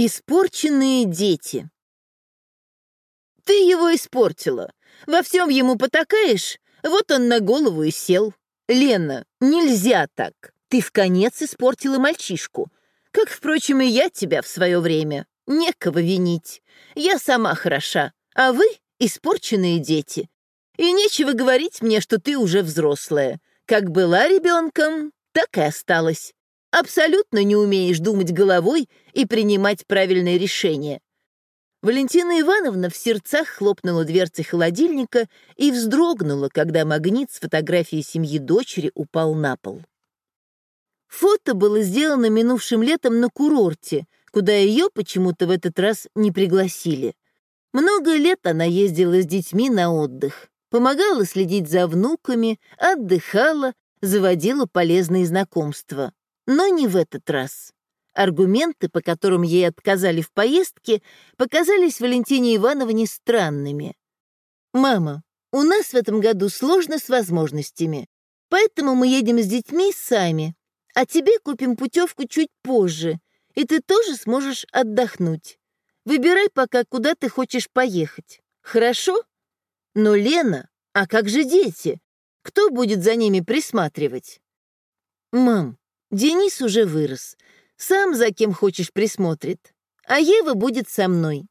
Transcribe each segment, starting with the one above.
Испорченные дети. Ты его испортила. Во всем ему потакаешь, вот он на голову и сел. Лена, нельзя так. Ты в конец испортила мальчишку. Как, впрочем, и я тебя в свое время. Некого винить. Я сама хороша, а вы — испорченные дети. И нечего говорить мне, что ты уже взрослая. Как была ребенком, так и осталась абсолютно не умеешь думать головой и принимать правильные решения. Валентина Ивановна в сердцах хлопнула дверцей холодильника и вздрогнула, когда магнит с фотографией семьи дочери упал на пол. Фото было сделано минувшим летом на курорте, куда ее почему-то в этот раз не пригласили. Много лет она ездила с детьми на отдых, помогала следить за внуками, отдыхала, заводила полезные знакомства. Но не в этот раз. Аргументы, по которым ей отказали в поездке, показались Валентине Ивановне странными. «Мама, у нас в этом году сложно с возможностями, поэтому мы едем с детьми сами, а тебе купим путевку чуть позже, и ты тоже сможешь отдохнуть. Выбирай пока, куда ты хочешь поехать. Хорошо? Но, Лена, а как же дети? Кто будет за ними присматривать? Мам, Денис уже вырос. Сам за кем хочешь присмотрит. А Ева будет со мной.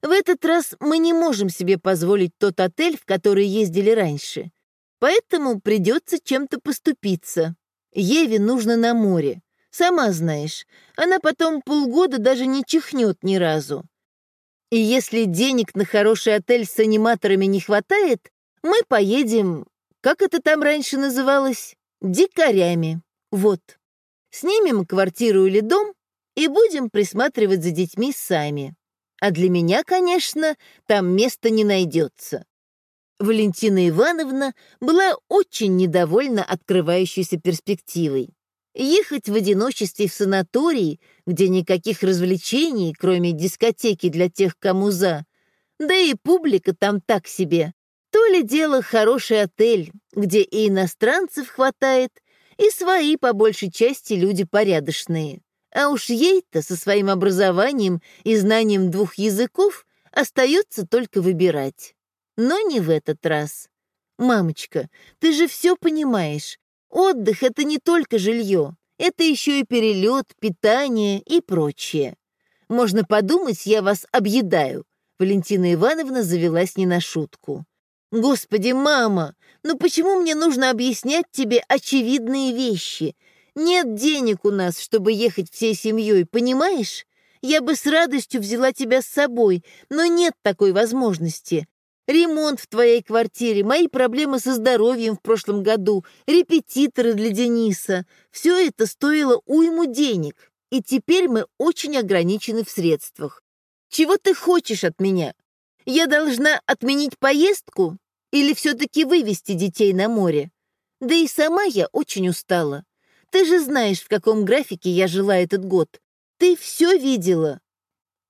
В этот раз мы не можем себе позволить тот отель, в который ездили раньше. Поэтому придется чем-то поступиться. Еве нужно на море. Сама знаешь, она потом полгода даже не чихнет ни разу. И если денег на хороший отель с аниматорами не хватает, мы поедем, как это там раньше называлось, дикарями. Вот. Снимем квартиру или дом и будем присматривать за детьми сами. А для меня, конечно, там места не найдется. Валентина Ивановна была очень недовольна открывающейся перспективой. Ехать в одиночестве в санаторий, где никаких развлечений, кроме дискотеки для тех, кому за, да и публика там так себе. То ли дело хороший отель, где и иностранцев хватает, и свои, по большей части, люди порядочные. А уж ей-то со своим образованием и знанием двух языков остается только выбирать. Но не в этот раз. Мамочка, ты же все понимаешь. Отдых — это не только жилье. Это еще и перелет, питание и прочее. Можно подумать, я вас объедаю. Валентина Ивановна завелась не на шутку. Господи, мама, ну почему мне нужно объяснять тебе очевидные вещи? Нет денег у нас, чтобы ехать всей семьей, понимаешь? Я бы с радостью взяла тебя с собой, но нет такой возможности. Ремонт в твоей квартире, мои проблемы со здоровьем в прошлом году, репетиторы для Дениса. Все это стоило уйму денег, и теперь мы очень ограничены в средствах. Чего ты хочешь от меня? Я должна отменить поездку или все-таки вывести детей на море? Да и сама я очень устала. Ты же знаешь, в каком графике я жила этот год. Ты все видела.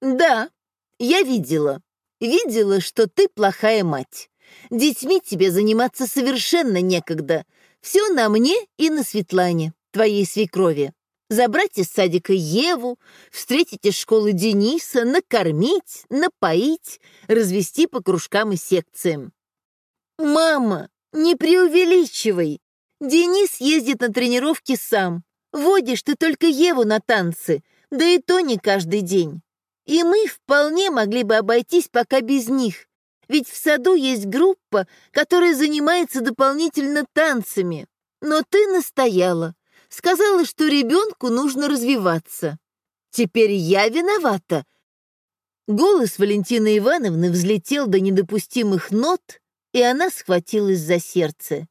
Да, я видела. Видела, что ты плохая мать. Детьми тебе заниматься совершенно некогда. Все на мне и на Светлане, твоей свекрови забрать из садика Еву, встретить из школы Дениса, накормить, напоить, развести по кружкам и секциям. «Мама, не преувеличивай! Денис ездит на тренировки сам. Водишь ты только Еву на танцы, да и то не каждый день. И мы вполне могли бы обойтись пока без них, ведь в саду есть группа, которая занимается дополнительно танцами. Но ты настояла, Сказала, что ребенку нужно развиваться. Теперь я виновата. Голос Валентины Ивановны взлетел до недопустимых нот, и она схватилась за сердце.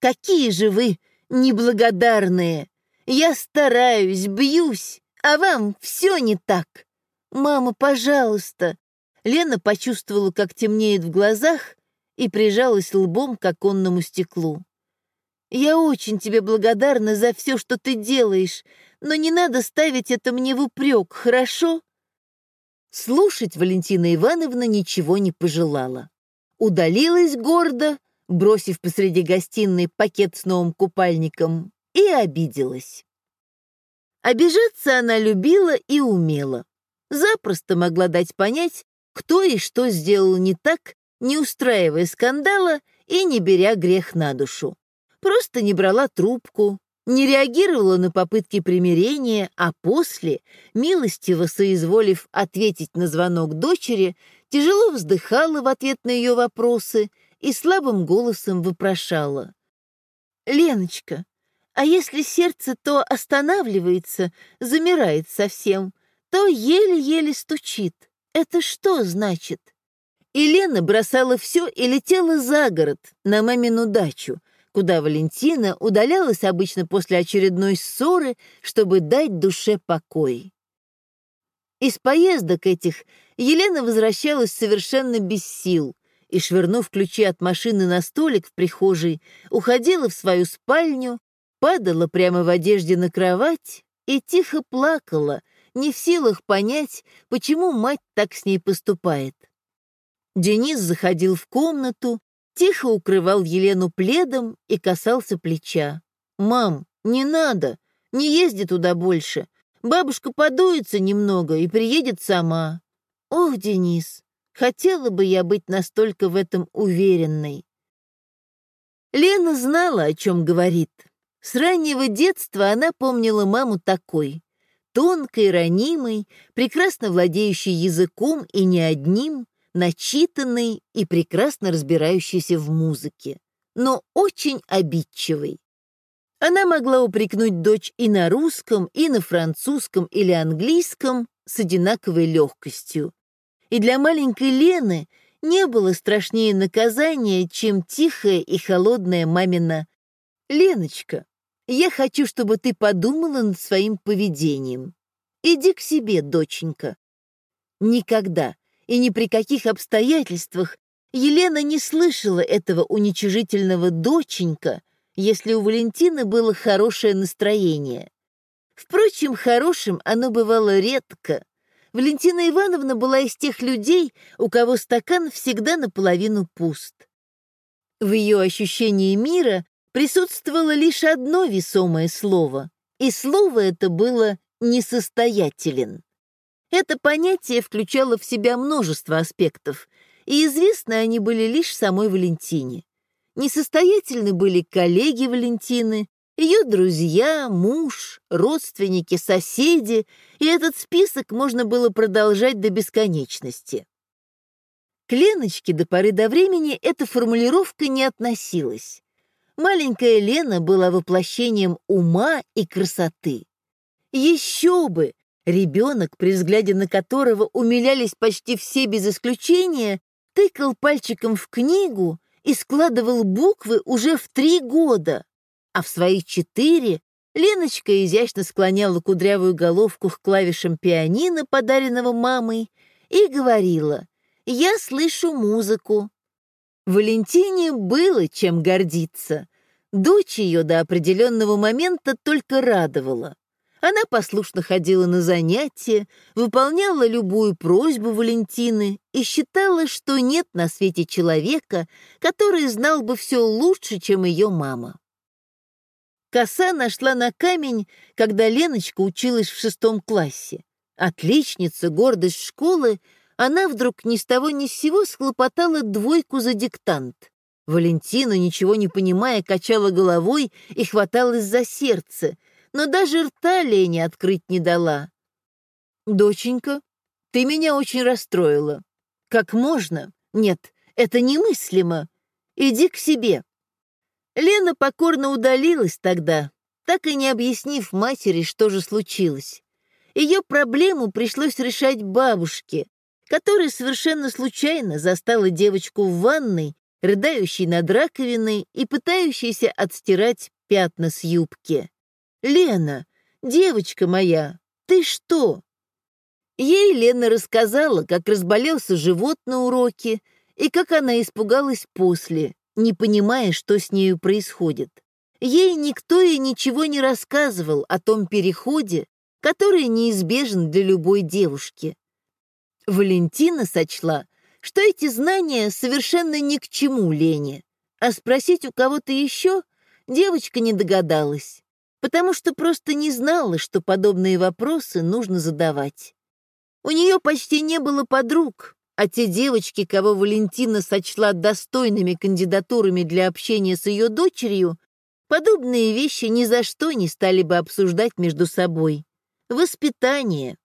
«Какие же вы неблагодарные! Я стараюсь, бьюсь, а вам все не так. Мама, пожалуйста!» Лена почувствовала, как темнеет в глазах, и прижалась лбом к оконному стеклу. Я очень тебе благодарна за все, что ты делаешь, но не надо ставить это мне в упрек, хорошо?» Слушать Валентина Ивановна ничего не пожелала. Удалилась гордо, бросив посреди гостиной пакет с новым купальником, и обиделась. Обижаться она любила и умела. запросто могла дать понять, кто и что сделал не так, не устраивая скандала и не беря грех на душу. Просто не брала трубку, не реагировала на попытки примирения, а после, милостиво соизволив ответить на звонок дочери, тяжело вздыхала в ответ на ее вопросы и слабым голосом вопрошала. «Леночка, а если сердце то останавливается, замирает совсем, то еле-еле стучит. Это что значит?» И Лена бросала все и летела за город, на мамину дачу, куда Валентина удалялась обычно после очередной ссоры, чтобы дать душе покой. Из поездок этих Елена возвращалась совершенно без сил и, швырнув ключи от машины на столик в прихожей, уходила в свою спальню, падала прямо в одежде на кровать и тихо плакала, не в силах понять, почему мать так с ней поступает. Денис заходил в комнату, тихо укрывал Елену пледом и касался плеча. «Мам, не надо, не езди туда больше. Бабушка подуется немного и приедет сама». «Ох, Денис, хотела бы я быть настолько в этом уверенной». Лена знала, о чем говорит. С раннего детства она помнила маму такой, тонкой, ранимой, прекрасно владеющей языком и не одним, начитанный и прекрасно разбирающийся в музыке, но очень обидчивый. Она могла упрекнуть дочь и на русском, и на французском или английском с одинаковой легкостью. И для маленькой Лены не было страшнее наказания, чем тихая и холодная мамина «Леночка, я хочу, чтобы ты подумала над своим поведением. Иди к себе, доченька». Никогда, и ни при каких обстоятельствах Елена не слышала этого уничижительного «доченька», если у Валентины было хорошее настроение. Впрочем, хорошим оно бывало редко. Валентина Ивановна была из тех людей, у кого стакан всегда наполовину пуст. В ее ощущении мира присутствовало лишь одно весомое слово, и слово это было «несостоятелен». Это понятие включало в себя множество аспектов, и известны они были лишь самой Валентине. Несостоятельны были коллеги Валентины, ее друзья, муж, родственники, соседи, и этот список можно было продолжать до бесконечности. К Леночке до поры до времени эта формулировка не относилась. Маленькая Лена была воплощением ума и красоты. Еще бы! Ребенок, при взгляде на которого умилялись почти все без исключения, тыкал пальчиком в книгу и складывал буквы уже в три года, а в свои четыре Леночка изящно склоняла кудрявую головку к клавишам пианино, подаренного мамой, и говорила «Я слышу музыку». Валентине было чем гордиться. Дочь ее до определенного момента только радовала. Она послушно ходила на занятия, выполняла любую просьбу Валентины и считала, что нет на свете человека, который знал бы все лучше, чем ее мама. Коса нашла на камень, когда Леночка училась в шестом классе. Отличница, гордость школы, она вдруг ни с того ни с сего схлопотала двойку за диктант. Валентина, ничего не понимая, качала головой и хваталась за сердце, но даже рта Лене открыть не дала. «Доченька, ты меня очень расстроила. Как можно? Нет, это немыслимо. Иди к себе». Лена покорно удалилась тогда, так и не объяснив матери, что же случилось. Ее проблему пришлось решать бабушке, которая совершенно случайно застала девочку в ванной, рыдающей над раковиной и пытающейся отстирать пятна с юбки. «Лена, девочка моя, ты что?» Ей Лена рассказала, как разболелся живот на уроке и как она испугалась после, не понимая, что с нею происходит. Ей никто и ничего не рассказывал о том переходе, который неизбежен для любой девушки. Валентина сочла, что эти знания совершенно ни к чему Лене, а спросить у кого-то еще девочка не догадалась потому что просто не знала, что подобные вопросы нужно задавать. У нее почти не было подруг, а те девочки, кого Валентина сочла достойными кандидатурами для общения с ее дочерью, подобные вещи ни за что не стали бы обсуждать между собой. Воспитание.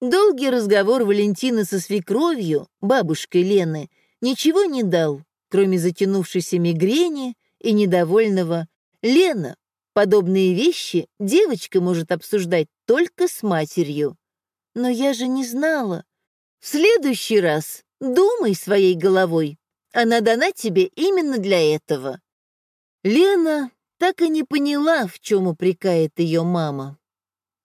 Долгий разговор Валентины со свекровью, бабушкой Лены, ничего не дал, кроме затянувшейся мигрени и недовольного «Лена, подобные вещи девочка может обсуждать только с матерью». Но я же не знала. В следующий раз думай своей головой. Она дана тебе именно для этого. Лена так и не поняла, в чем упрекает ее мама.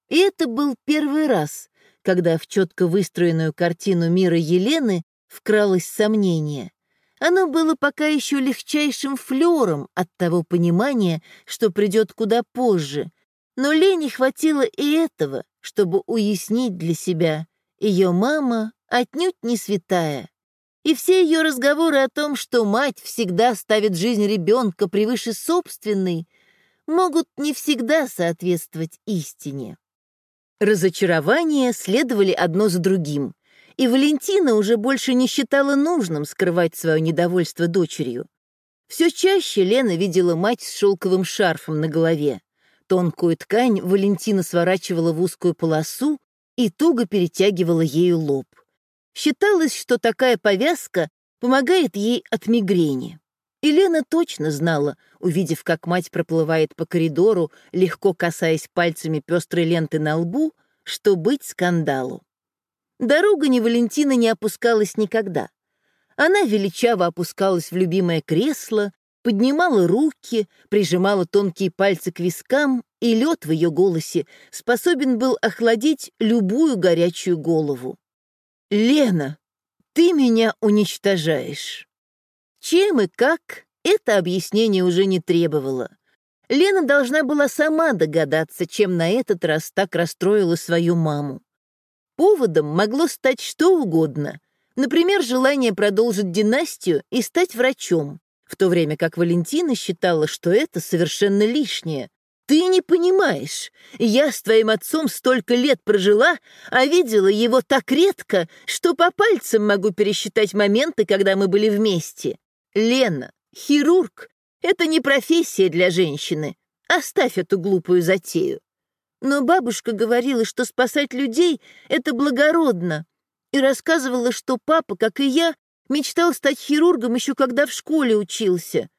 И это был первый раз, когда в четко выстроенную картину мира Елены вкралось сомнение. Оно было пока еще легчайшим флером от того понимания, что придет куда позже, но Лене хватило и этого, чтобы уяснить для себя. Ее мама отнюдь не святая. И все ее разговоры о том, что мать всегда ставит жизнь ребенка превыше собственной, могут не всегда соответствовать истине. Разочарования следовали одно за другим, и Валентина уже больше не считала нужным скрывать свое недовольство дочерью. Все чаще Лена видела мать с шелковым шарфом на голове. Тонкую ткань Валентина сворачивала в узкую полосу и туго перетягивала ею лоб. Считалось, что такая повязка помогает ей от мигрени. И Лена точно знала, увидев, как мать проплывает по коридору, легко касаясь пальцами пестрой ленты на лбу, что быть скандалу. Дорога ни Валентина не опускалась никогда. Она величаво опускалась в любимое кресло, поднимала руки, прижимала тонкие пальцы к вискам, и лед в ее голосе способен был охладить любую горячую голову. «Лена, ты меня уничтожаешь». Чем и как, это объяснение уже не требовало. Лена должна была сама догадаться, чем на этот раз так расстроила свою маму. Поводом могло стать что угодно. Например, желание продолжить династию и стать врачом в то время как Валентина считала, что это совершенно лишнее. «Ты не понимаешь. Я с твоим отцом столько лет прожила, а видела его так редко, что по пальцам могу пересчитать моменты, когда мы были вместе. Лена, хирург — это не профессия для женщины. Оставь эту глупую затею». Но бабушка говорила, что спасать людей — это благородно, и рассказывала, что папа, как и я, Мечтал стать хирургом еще когда в школе учился.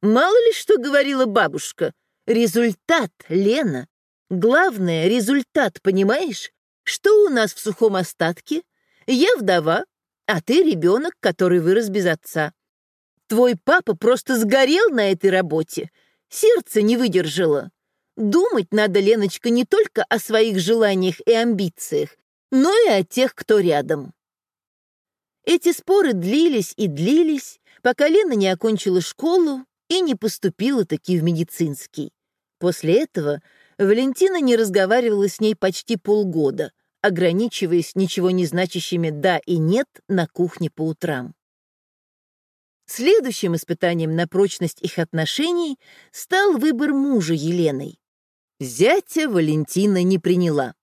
Мало ли что говорила бабушка. Результат, Лена. Главное — результат, понимаешь? Что у нас в сухом остатке? Я вдова, а ты ребенок, который вырос без отца. Твой папа просто сгорел на этой работе. Сердце не выдержало. Думать надо, Леночка, не только о своих желаниях и амбициях, но и о тех, кто рядом. Эти споры длились и длились, пока Лена не окончила школу и не поступила таки в медицинский. После этого Валентина не разговаривала с ней почти полгода, ограничиваясь ничего не значащими «да» и «нет» на кухне по утрам. Следующим испытанием на прочность их отношений стал выбор мужа Еленой. Зятя Валентина не приняла.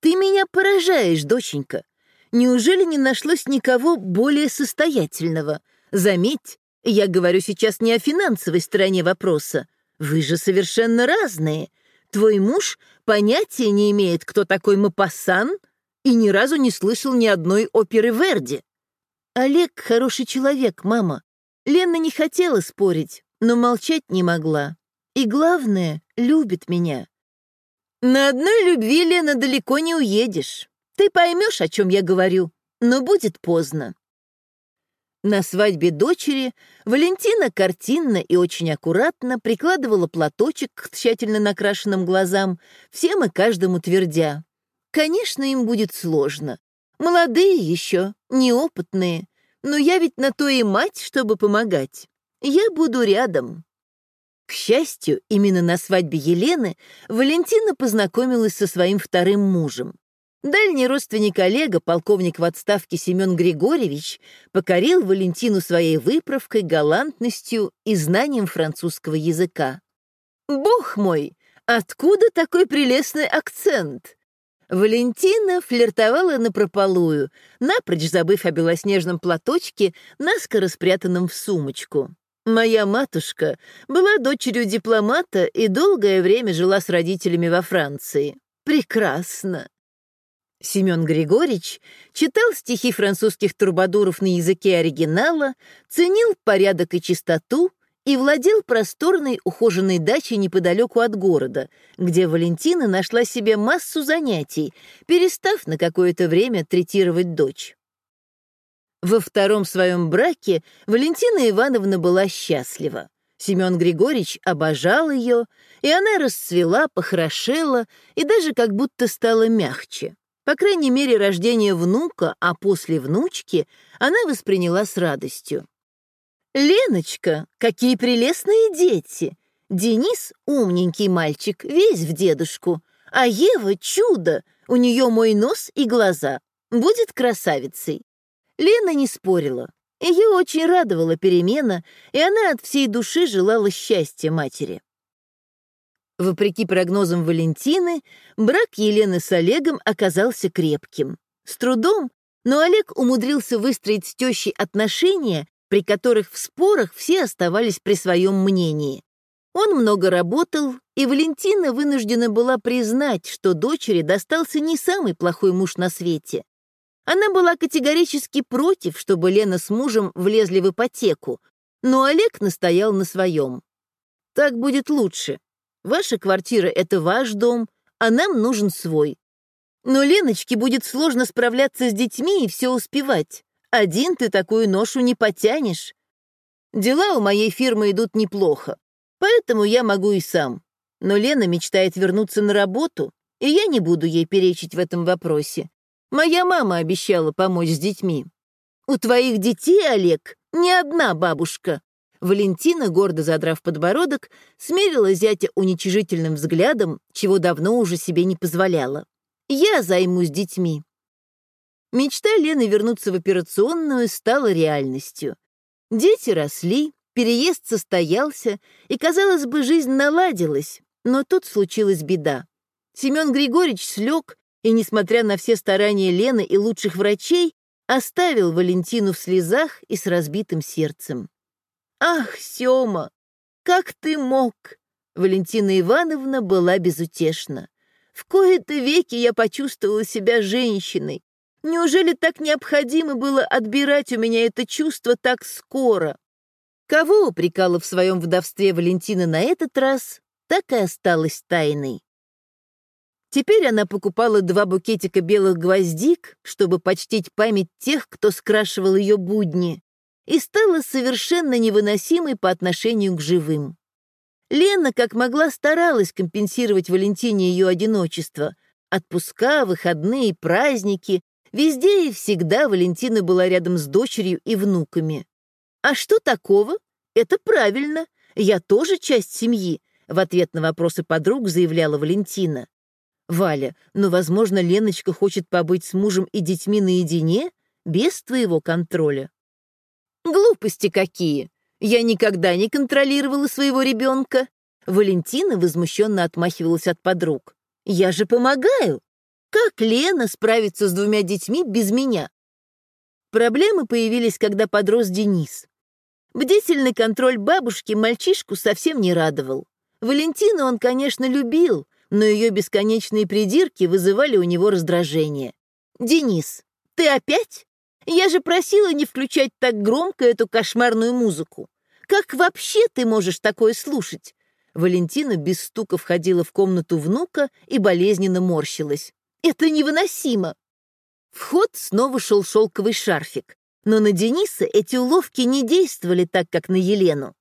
«Ты меня поражаешь, доченька. Неужели не нашлось никого более состоятельного? Заметь, я говорю сейчас не о финансовой стороне вопроса. Вы же совершенно разные. Твой муж понятия не имеет, кто такой Мапассан, и ни разу не слышал ни одной оперы Верди. Олег хороший человек, мама. Лена не хотела спорить, но молчать не могла. И главное, любит меня. На одной любви, Лена, далеко не уедешь. Ты поймешь, о чем я говорю, но будет поздно. На свадьбе дочери Валентина картинно и очень аккуратно прикладывала платочек к тщательно накрашенным глазам, всем и каждому твердя. Конечно, им будет сложно. Молодые еще, неопытные. Но я ведь на то и мать, чтобы помогать. Я буду рядом. К счастью, именно на свадьбе Елены Валентина познакомилась со своим вторым мужем. Дальний родственник Олега, полковник в отставке Семен Григорьевич, покорил Валентину своей выправкой, галантностью и знанием французского языка. «Бог мой, откуда такой прелестный акцент? Валентина флиртовала напропалую, напрочь забыв о белоснежном платочке, наскоро спрятанном в сумочку. Моя матушка была дочерью дипломата и долгое время жила с родителями во Франции. Прекрасно. Семен Григорьевич читал стихи французских турбадуров на языке оригинала, ценил порядок и чистоту и владел просторной ухоженной дачей неподалеку от города, где Валентина нашла себе массу занятий, перестав на какое-то время третировать дочь. Во втором своем браке Валентина Ивановна была счастлива. Семен Григорьевич обожал ее, и она расцвела, похорошела и даже как будто стала мягче. По крайней мере, рождение внука, а после внучки она восприняла с радостью. «Леночка, какие прелестные дети! Денис — умненький мальчик, весь в дедушку, а Ева — чудо, у нее мой нос и глаза. Будет красавицей. Лена не спорила. Ее очень радовала перемена, и она от всей души желала счастья матери. Вопреки прогнозам Валентины, брак Елены с Олегом оказался крепким. С трудом, но Олег умудрился выстроить с тещей отношения, при которых в спорах все оставались при своем мнении. Он много работал, и Валентина вынуждена была признать, что дочери достался не самый плохой муж на свете. Она была категорически против, чтобы Лена с мужем влезли в ипотеку, но Олег настоял на своем. «Так будет лучше. Ваша квартира — это ваш дом, а нам нужен свой. Но Леночке будет сложно справляться с детьми и все успевать. Один ты такую ношу не потянешь. Дела у моей фирмы идут неплохо, поэтому я могу и сам. Но Лена мечтает вернуться на работу, и я не буду ей перечить в этом вопросе. Моя мама обещала помочь с детьми. У твоих детей, Олег, не одна бабушка. Валентина, гордо задрав подбородок, смерила зятя уничижительным взглядом, чего давно уже себе не позволяла. Я займусь детьми. Мечта Лены вернуться в операционную стала реальностью. Дети росли, переезд состоялся, и, казалось бы, жизнь наладилась, но тут случилась беда. Семен Григорьевич слег, и, несмотря на все старания Лены и лучших врачей, оставил Валентину в слезах и с разбитым сердцем. «Ах, Сёма, как ты мог?» Валентина Ивановна была безутешна. «В кои-то веки я почувствовала себя женщиной. Неужели так необходимо было отбирать у меня это чувство так скоро?» Кого упрекала в своем вдовстве Валентина на этот раз, так и осталась тайной. Теперь она покупала два букетика белых гвоздик, чтобы почтить память тех, кто скрашивал ее будни, и стала совершенно невыносимой по отношению к живым. Лена как могла старалась компенсировать Валентине ее одиночество. Отпуска, выходные, праздники. Везде и всегда Валентина была рядом с дочерью и внуками. «А что такого? Это правильно. Я тоже часть семьи», — в ответ на вопросы подруг заявляла Валентина. Валя, но, возможно, Леночка хочет побыть с мужем и детьми наедине, без твоего контроля. Глупости какие! Я никогда не контролировала своего ребенка. Валентина возмущенно отмахивалась от подруг. Я же помогаю. Как Лена справится с двумя детьми без меня? Проблемы появились, когда подрос Денис. Бдительный контроль бабушки мальчишку совсем не радовал. Валентину он, конечно, любил, но ее бесконечные придирки вызывали у него раздражение. «Денис, ты опять? Я же просила не включать так громко эту кошмарную музыку. Как вообще ты можешь такое слушать?» Валентина без стука входила в комнату внука и болезненно морщилась. «Это невыносимо!» В ход снова шел шелковый шарфик, но на Дениса эти уловки не действовали так, как на Елену.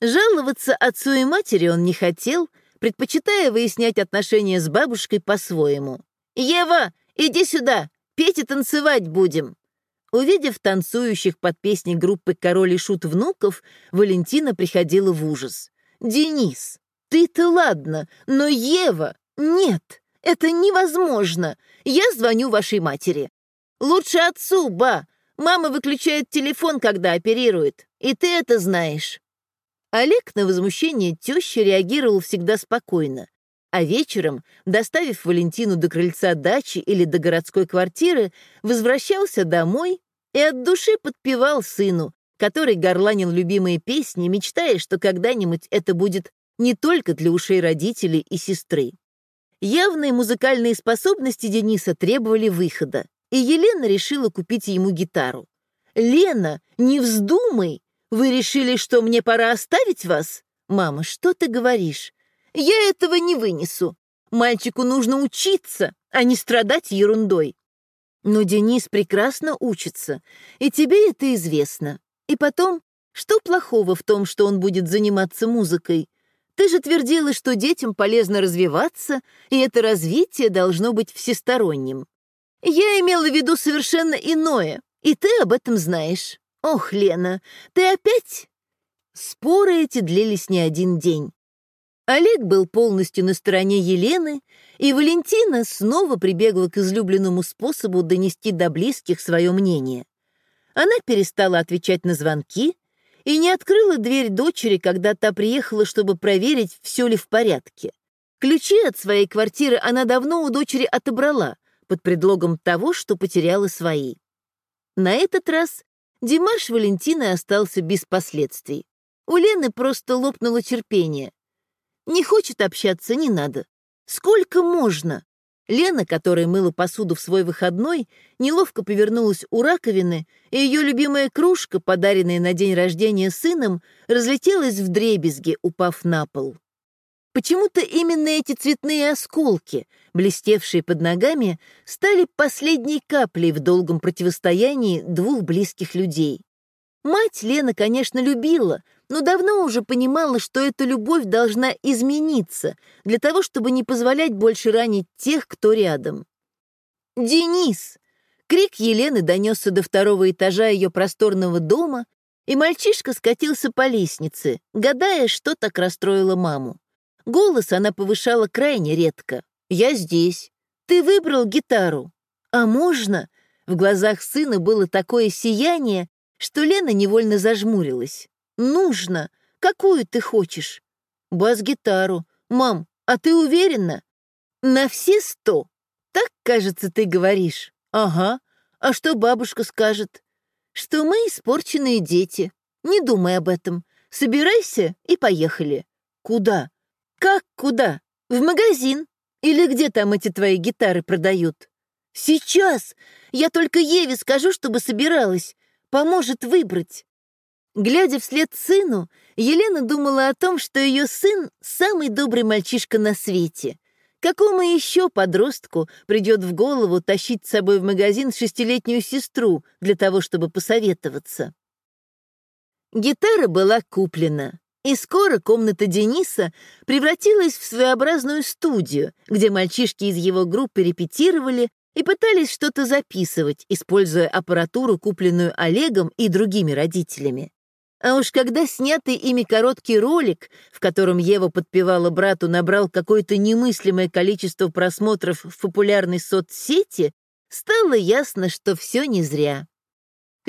Жаловаться отцу и матери он не хотел, предпочитая выяснять отношения с бабушкой по-своему. «Ева, иди сюда, петь и танцевать будем!» Увидев танцующих под песни группы «Король и Шут» внуков, Валентина приходила в ужас. «Денис, ты-то ладно, но Ева... Нет, это невозможно. Я звоню вашей матери. Лучше отцу, ба. Мама выключает телефон, когда оперирует, и ты это знаешь». Олег на возмущение тещи реагировал всегда спокойно. а вечером, доставив Валентину до крыльца дачи или до городской квартиры, возвращался домой и от души подпевал сыну, который горланил любимые песни, мечтая, что когда-нибудь это будет не только для ушей родителей и сестры. Явные музыкальные способности Дениса требовали выхода, и Елена решила купить ему гитару. «Лена, не вздумай! Вы решили, что мне пора оставить вас? Мама, что ты говоришь? Я этого не вынесу. Мальчику нужно учиться, а не страдать ерундой. Но Денис прекрасно учится, и тебе это известно. И потом, что плохого в том, что он будет заниматься музыкой? Ты же твердила, что детям полезно развиваться, и это развитие должно быть всесторонним. Я имела в виду совершенно иное, и ты об этом знаешь. Ох, Лена, ты опять? Споры эти длились не один день. Олег был полностью на стороне Елены, и Валентина снова прибегла к излюбленному способу донести до близких свое мнение. Она перестала отвечать на звонки и не открыла дверь дочери, когда та приехала, чтобы проверить, все ли в порядке. Ключи от своей квартиры она давно у дочери отобрала, под предлогом того, что потеряла свои. На этот раз Димаш Валентины остался без последствий. У Лены просто лопнуло терпение. Не хочет общаться, не надо. Сколько можно? Лена, которая мыла посуду в свой выходной, неловко повернулась у раковины, и ее любимая кружка, подаренная на день рождения сыном, разлетелась в дребезги, упав на пол. Почему-то именно эти цветные осколки, блестевшие под ногами, стали последней каплей в долгом противостоянии двух близких людей. Мать Лена, конечно, любила, но давно уже понимала, что эта любовь должна измениться для того, чтобы не позволять больше ранить тех, кто рядом. «Денис!» Крик Елены донесся до второго этажа ее просторного дома, и мальчишка скатился по лестнице, гадая, что так расстроило маму. Голос она повышала крайне редко. «Я здесь. Ты выбрал гитару. А можно?» В глазах сына было такое сияние, что Лена невольно зажмурилась. «Нужно! Какую ты хочешь?» «Бас-гитару. Мам, а ты уверена?» «На все сто. Так, кажется, ты говоришь». «Ага. А что бабушка скажет?» «Что мы испорченные дети. Не думай об этом. Собирайся и поехали». «Куда?» «Как куда? В магазин? Или где там эти твои гитары продают?» «Сейчас! Я только Еве скажу, чтобы собиралась поможет выбрать. Глядя вслед сыну, Елена думала о том, что ее сын — самый добрый мальчишка на свете. Какому еще подростку придет в голову тащить с собой в магазин шестилетнюю сестру для того, чтобы посоветоваться? Гитара была куплена, и скоро комната Дениса превратилась в своеобразную студию, где мальчишки из его группы репетировали, и пытались что-то записывать, используя аппаратуру, купленную Олегом и другими родителями. А уж когда снятый ими короткий ролик, в котором Ева подпевала брату, набрал какое-то немыслимое количество просмотров в популярной соцсети, стало ясно, что все не зря.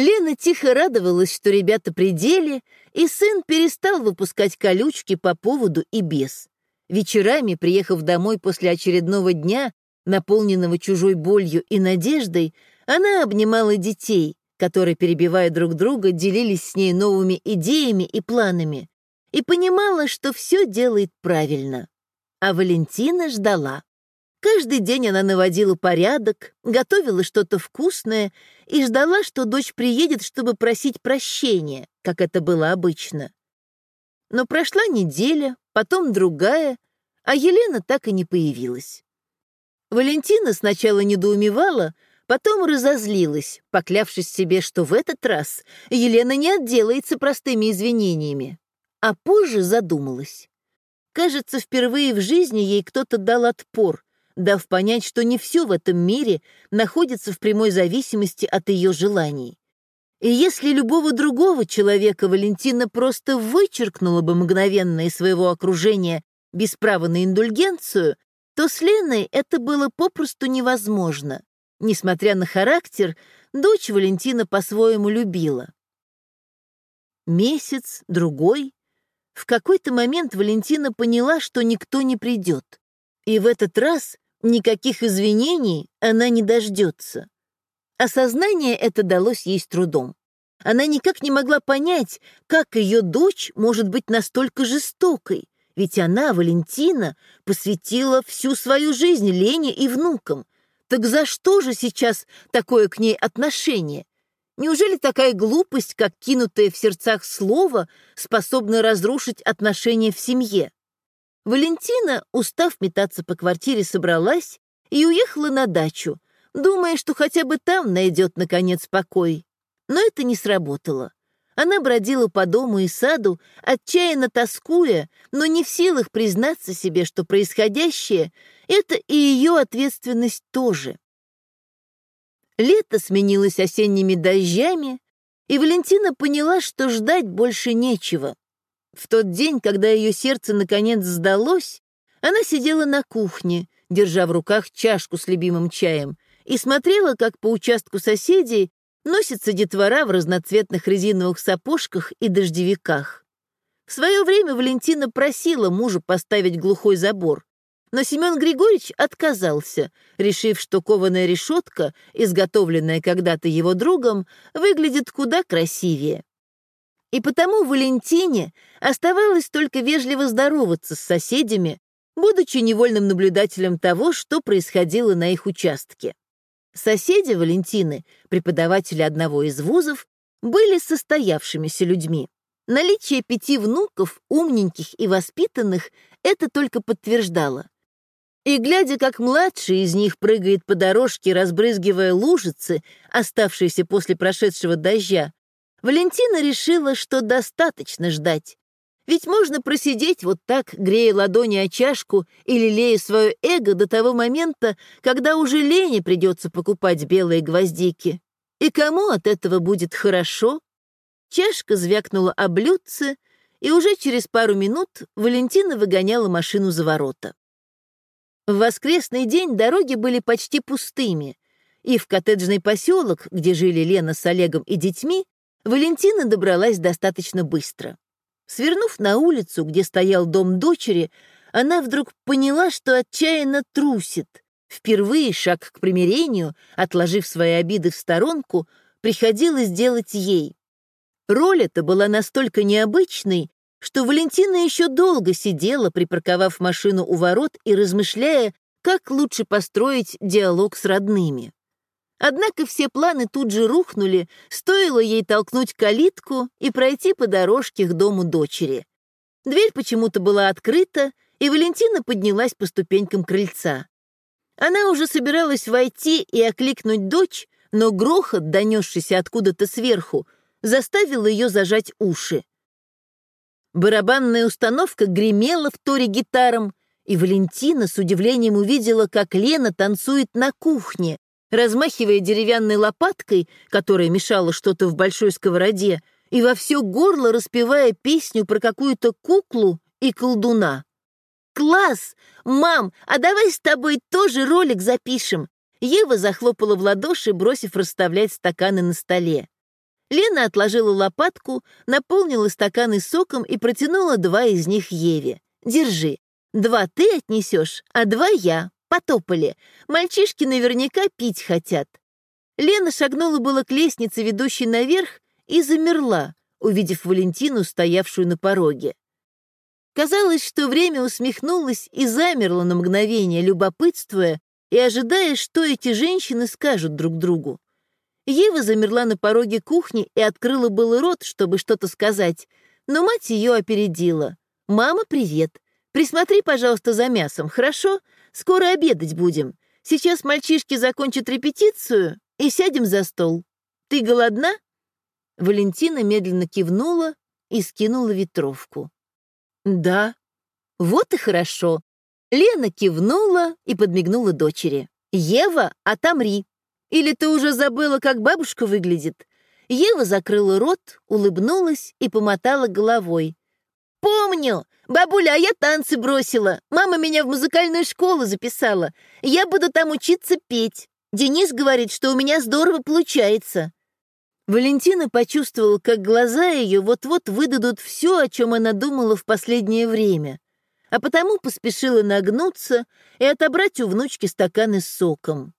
Лена тихо радовалась, что ребята пределе, и сын перестал выпускать колючки по поводу и без. Вечерами, приехав домой после очередного дня, Наполненного чужой болью и надеждой, она обнимала детей, которые, перебивая друг друга, делились с ней новыми идеями и планами, и понимала, что все делает правильно. А Валентина ждала. Каждый день она наводила порядок, готовила что-то вкусное и ждала, что дочь приедет, чтобы просить прощения, как это было обычно. Но прошла неделя, потом другая, а Елена так и не появилась. Валентина сначала недоумевала, потом разозлилась, поклявшись себе, что в этот раз Елена не отделается простыми извинениями. А позже задумалась. Кажется, впервые в жизни ей кто-то дал отпор, дав понять, что не все в этом мире находится в прямой зависимости от ее желаний. И если любого другого человека Валентина просто вычеркнула бы мгновенно из своего окружения без права на индульгенцию, то с Леной это было попросту невозможно. Несмотря на характер, дочь Валентина по-своему любила. Месяц, другой. В какой-то момент Валентина поняла, что никто не придет. И в этот раз никаких извинений она не дождется. Осознание это далось ей с трудом. Она никак не могла понять, как ее дочь может быть настолько жестокой, ведь она, Валентина, посвятила всю свою жизнь Лене и внукам. Так за что же сейчас такое к ней отношение? Неужели такая глупость, как кинутое в сердцах слово, способна разрушить отношения в семье? Валентина, устав метаться по квартире, собралась и уехала на дачу, думая, что хотя бы там найдет, наконец, покой. Но это не сработало. Она бродила по дому и саду, отчаянно тоскуя, но не в силах признаться себе, что происходящее — это и ее ответственность тоже. Лето сменилось осенними дождями, и Валентина поняла, что ждать больше нечего. В тот день, когда ее сердце наконец сдалось, она сидела на кухне, держа в руках чашку с любимым чаем, и смотрела, как по участку соседей носится детвора в разноцветных резиновых сапожках и дождевиках. В свое время Валентина просила мужа поставить глухой забор, но Семен Григорьевич отказался, решив, что кованая решетка, изготовленная когда-то его другом, выглядит куда красивее. И потому Валентине оставалось только вежливо здороваться с соседями, будучи невольным наблюдателем того, что происходило на их участке. Соседи Валентины, преподаватели одного из вузов, были состоявшимися людьми. Наличие пяти внуков, умненьких и воспитанных, это только подтверждало. И глядя, как младший из них прыгает по дорожке, разбрызгивая лужицы, оставшиеся после прошедшего дождя, Валентина решила, что достаточно ждать. Ведь можно просидеть вот так, грея ладони о чашку или лея свое эго до того момента, когда уже Лене придется покупать белые гвоздики. И кому от этого будет хорошо? Чашка звякнула о блюдце, и уже через пару минут Валентина выгоняла машину за ворота. В воскресный день дороги были почти пустыми, и в коттеджный поселок, где жили Лена с Олегом и детьми, Валентина добралась достаточно быстро. Свернув на улицу, где стоял дом дочери, она вдруг поняла, что отчаянно трусит. Впервые шаг к примирению, отложив свои обиды в сторонку, приходилось делать ей. Роль эта была настолько необычной, что Валентина еще долго сидела, припарковав машину у ворот и размышляя, как лучше построить диалог с родными. Однако все планы тут же рухнули, стоило ей толкнуть калитку и пройти по дорожке к дому дочери. Дверь почему-то была открыта, и Валентина поднялась по ступенькам крыльца. Она уже собиралась войти и окликнуть дочь, но грохот, донесшийся откуда-то сверху, заставил ее зажать уши. Барабанная установка гремела в торе гитарам, и Валентина с удивлением увидела, как Лена танцует на кухне, размахивая деревянной лопаткой, которая мешала что-то в большой сковороде, и во все горло распевая песню про какую-то куклу и колдуна. «Класс! Мам, а давай с тобой тоже ролик запишем!» Ева захлопала в ладоши, бросив расставлять стаканы на столе. Лена отложила лопатку, наполнила стаканы соком и протянула два из них Еве. «Держи. Два ты отнесешь, а два я. Потопали. Мальчишки наверняка пить хотят». Лена шагнула было к лестнице, ведущей наверх, и замерла, увидев Валентину, стоявшую на пороге. Казалось, что время усмехнулось и замерло на мгновение, любопытствуя и ожидая, что эти женщины скажут друг другу. Ева замерла на пороге кухни и открыла был рот, чтобы что-то сказать, но мать ее опередила. «Мама, привет. Присмотри, пожалуйста, за мясом, хорошо? Скоро обедать будем. Сейчас мальчишки закончат репетицию и сядем за стол. Ты голодна?» Валентина медленно кивнула и скинула ветровку. «Да». «Вот и хорошо». Лена кивнула и подмигнула дочери. «Ева, отомри. Или ты уже забыла, как бабушка выглядит?» Ева закрыла рот, улыбнулась и помотала головой. «Помню! Бабуля, а я танцы бросила. Мама меня в музыкальную школу записала. Я буду там учиться петь. Денис говорит, что у меня здорово получается». Валентина почувствовала, как глаза ее вот-вот выдадут все, о чем она думала в последнее время. а потому поспешила нагнуться и отобрать у внучки стаканы с соком.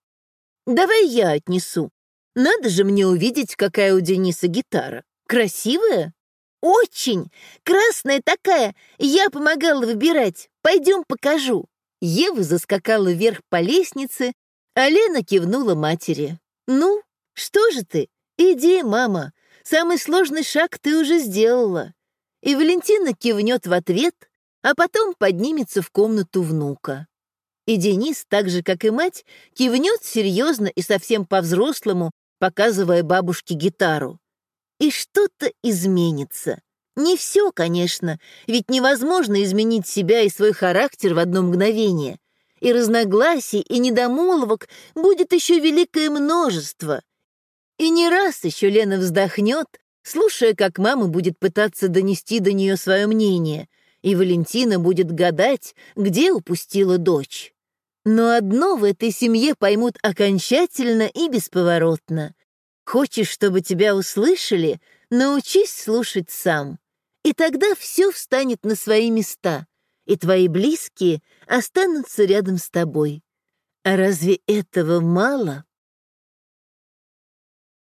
«Давай я отнесу. Надо же мне увидеть, какая у Дениса гитара. Красивая?» «Очень! Красная такая! Я помогала выбирать. Пойдем покажу». Ева заскакала вверх по лестнице, а Лена кивнула матери. «Ну, что же ты? Иди, мама. Самый сложный шаг ты уже сделала». И Валентина кивнет в ответ, а потом поднимется в комнату внука. И Денис, так же, как и мать, кивнет серьезно и совсем по-взрослому, показывая бабушке гитару и что-то изменится. Не все, конечно, ведь невозможно изменить себя и свой характер в одно мгновение. И разногласий, и недомолвок будет еще великое множество. И не раз еще Лена вздохнет, слушая, как мама будет пытаться донести до нее свое мнение, и Валентина будет гадать, где упустила дочь. Но одно в этой семье поймут окончательно и бесповоротно. Хочешь, чтобы тебя услышали? Научись слушать сам. И тогда все встанет на свои места, и твои близкие останутся рядом с тобой. А разве этого мало?